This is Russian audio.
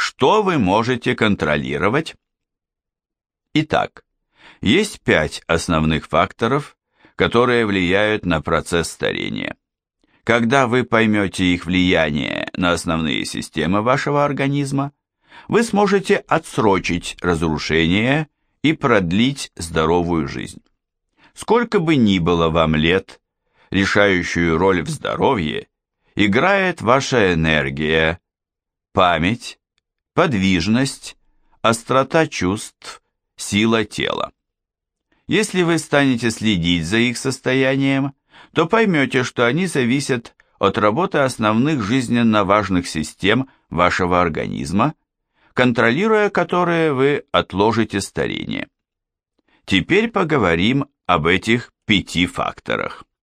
Что вы можете контролировать? Итак, есть пять основных факторов, которые влияют на процесс старения. Когда вы поймете их влияние на основные системы вашего организма, вы сможете отсрочить разрушение и продлить здоровую жизнь. Сколько бы ни было вам лет, решающую роль в здоровье играет ваша энергия, память, подвижность, острота чувств, сила тела. Если вы станете следить за их состоянием, то поймете, что они зависят от работы основных жизненно важных систем вашего организма, контролируя которые вы отложите старение. Теперь поговорим об этих пяти факторах.